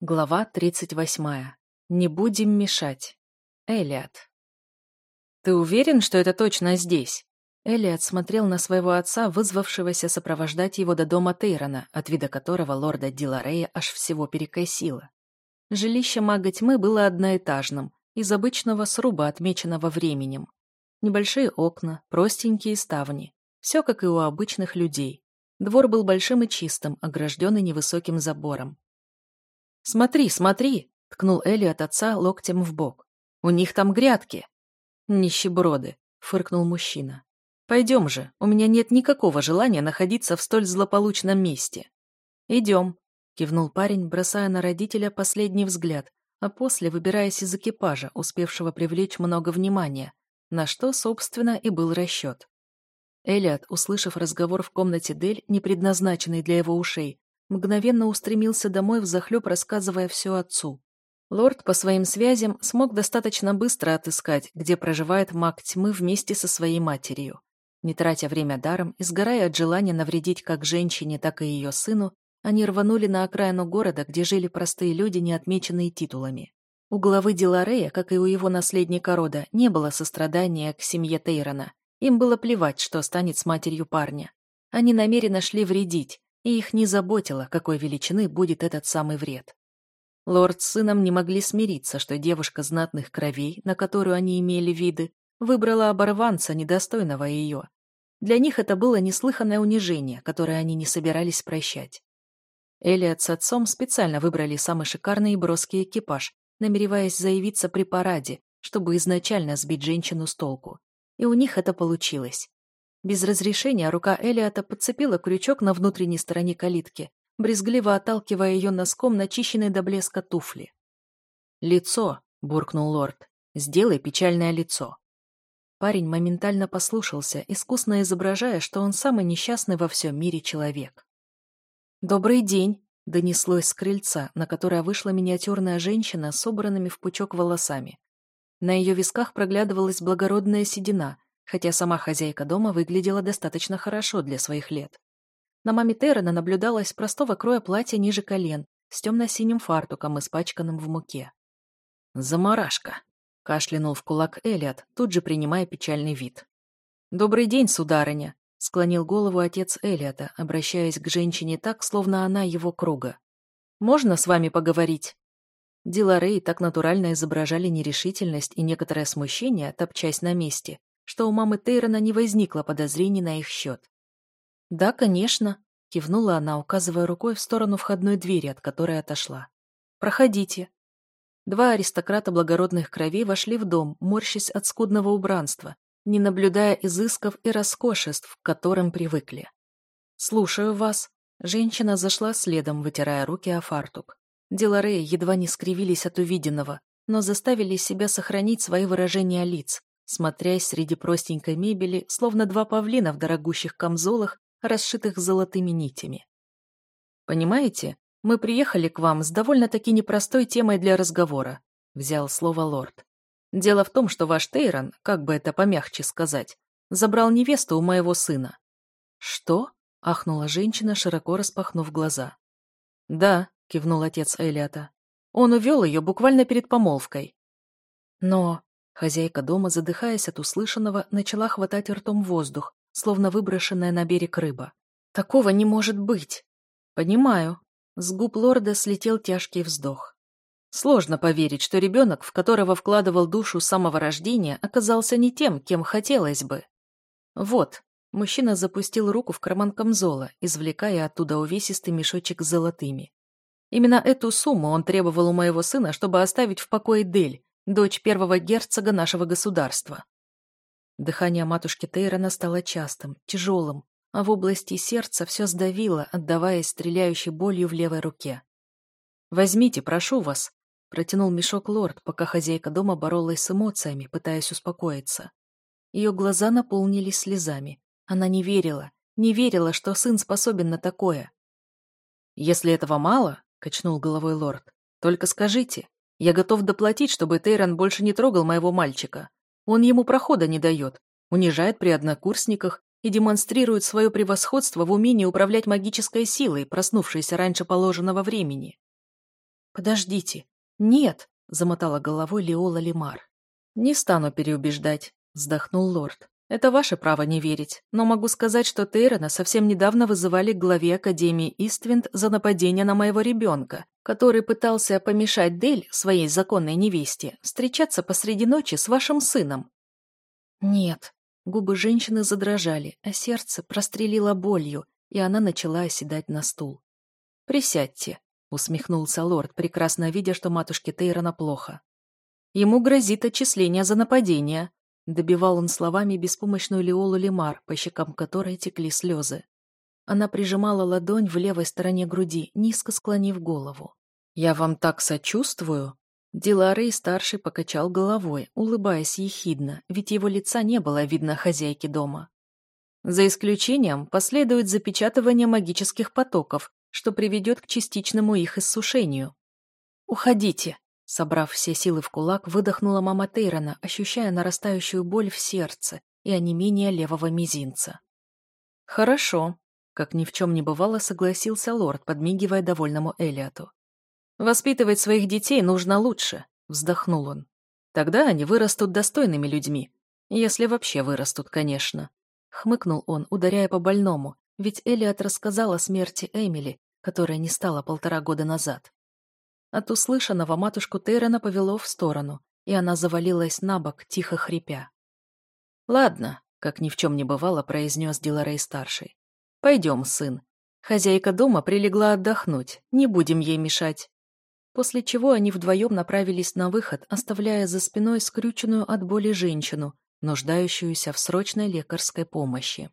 Глава 38. Не будем мешать. Элиот. «Ты уверен, что это точно здесь?» Элиот смотрел на своего отца, вызвавшегося сопровождать его до дома Тейрона, от вида которого лорда Диларея аж всего перекосило. Жилище мага тьмы было одноэтажным, из обычного сруба, отмеченного временем. Небольшие окна, простенькие ставни. Все как и у обычных людей. Двор был большим и чистым, огражденный невысоким забором. «Смотри, смотри!» — ткнул Элли от отца локтем в бок. «У них там грядки!» «Нищеброды!» — фыркнул мужчина. «Пойдем же, у меня нет никакого желания находиться в столь злополучном месте». «Идем», — кивнул парень, бросая на родителя последний взгляд, а после выбираясь из экипажа, успевшего привлечь много внимания, на что, собственно, и был расчет. Элиот, услышав разговор в комнате Дель, не предназначенный для его ушей, мгновенно устремился домой взахлеб, рассказывая все отцу. Лорд по своим связям смог достаточно быстро отыскать, где проживает маг тьмы вместе со своей матерью. Не тратя время даром и сгорая от желания навредить как женщине, так и ее сыну, они рванули на окраину города, где жили простые люди, не отмеченные титулами. У главы Диларея, как и у его наследника рода, не было сострадания к семье Тейрона. Им было плевать, что станет с матерью парня. Они намеренно шли вредить, и их не заботило, какой величины будет этот самый вред. Лорд с сыном не могли смириться, что девушка знатных кровей, на которую они имели виды, выбрала оборванца, недостойного ее. Для них это было неслыханное унижение, которое они не собирались прощать. Элиот с отцом специально выбрали самый шикарный и броский экипаж, намереваясь заявиться при параде, чтобы изначально сбить женщину с толку. И у них это получилось. Без разрешения рука Элиота подцепила крючок на внутренней стороне калитки, брезгливо отталкивая ее носком начищенной до блеска туфли. «Лицо!» — буркнул лорд. «Сделай печальное лицо». Парень моментально послушался, искусно изображая, что он самый несчастный во всем мире человек. «Добрый день!» — донеслось с крыльца, на которое вышла миниатюрная женщина с собранными в пучок волосами. На ее висках проглядывалась благородная седина, хотя сама хозяйка дома выглядела достаточно хорошо для своих лет. На маме Террена наблюдалось простого кроя платье ниже колен, с темно-синим фартуком, испачканным в муке. «Замарашка!» — кашлянул в кулак Элиот, тут же принимая печальный вид. «Добрый день, сударыня!» — склонил голову отец Элиота, обращаясь к женщине так, словно она его круга. «Можно с вами поговорить?» Диларей так натурально изображали нерешительность и некоторое смущение, топчась на месте, что у мамы Тейрона не возникло подозрений на их счет. «Да, конечно», — кивнула она, указывая рукой в сторону входной двери, от которой отошла. «Проходите». Два аристократа благородных кровей вошли в дом, морщась от скудного убранства, не наблюдая изысков и роскошеств, к которым привыкли. «Слушаю вас». Женщина зашла следом, вытирая руки о фартук. Делареи едва не скривились от увиденного, но заставили себя сохранить свои выражения лиц, смотрясь среди простенькой мебели, словно два павлина в дорогущих камзолах, расшитых золотыми нитями. «Понимаете, мы приехали к вам с довольно-таки непростой темой для разговора», взял слово лорд. «Дело в том, что ваш Тейрон, как бы это помягче сказать, забрал невесту у моего сына». «Что?» — ахнула женщина, широко распахнув глаза. «Да», — кивнул отец Элиота. «Он увел ее буквально перед помолвкой». «Но...» Хозяйка дома, задыхаясь от услышанного, начала хватать ртом воздух, словно выброшенная на берег рыба. «Такого не может быть!» «Понимаю». С губ лорда слетел тяжкий вздох. Сложно поверить, что ребенок, в которого вкладывал душу с самого рождения, оказался не тем, кем хотелось бы. Вот, мужчина запустил руку в карман камзола, извлекая оттуда увесистый мешочек с золотыми. Именно эту сумму он требовал у моего сына, чтобы оставить в покое Дель, дочь первого герцога нашего государства. Дыхание матушки Тейрона стало частым, тяжелым, а в области сердца все сдавило, отдаваясь стреляющей болью в левой руке. «Возьмите, прошу вас», — протянул мешок лорд, пока хозяйка дома боролась с эмоциями, пытаясь успокоиться. Ее глаза наполнились слезами. Она не верила, не верила, что сын способен на такое. «Если этого мало», — качнул головой лорд, — «только скажите, я готов доплатить, чтобы Тейрон больше не трогал моего мальчика. Он ему прохода не дает, унижает при однокурсниках и демонстрирует свое превосходство в умении управлять магической силой, проснувшейся раньше положенного времени. «Подождите». «Нет», — замотала головой Леола Лимар. «Не стану переубеждать», — вздохнул лорд. «Это ваше право не верить, но могу сказать, что Тейрона совсем недавно вызывали к главе Академии Иствинд за нападение на моего ребенка, который пытался помешать Дель, своей законной невесте, встречаться посреди ночи с вашим сыном». «Нет», — губы женщины задрожали, а сердце прострелило болью, и она начала оседать на стул. «Присядьте», — усмехнулся лорд, прекрасно видя, что матушке Тейрона плохо. Ему грозит отчисление за нападение. Добивал он словами беспомощную Леолу Лемар, по щекам которой текли слезы. Она прижимала ладонь в левой стороне груди, низко склонив голову. «Я вам так сочувствую!» Диларей старший покачал головой, улыбаясь ехидно, ведь его лица не было видно хозяйки дома. За исключением последует запечатывание магических потоков, что приведет к частичному их иссушению. «Уходите!» Собрав все силы в кулак, выдохнула мама Тейрона, ощущая нарастающую боль в сердце и онемение левого мизинца. «Хорошо», — как ни в чем не бывало, согласился лорд, подмигивая довольному Элиоту. «Воспитывать своих детей нужно лучше», — вздохнул он. «Тогда они вырастут достойными людьми. Если вообще вырастут, конечно». Хмыкнул он, ударяя по больному, ведь Элиот рассказал о смерти Эмили, которая не стала полтора года назад. От услышанного матушку Тейрона повело в сторону, и она завалилась на бок, тихо хрипя. «Ладно», — как ни в чем не бывало, произнес Диларей-старший. «Пойдем, сын. Хозяйка дома прилегла отдохнуть, не будем ей мешать». После чего они вдвоем направились на выход, оставляя за спиной скрюченную от боли женщину, нуждающуюся в срочной лекарской помощи.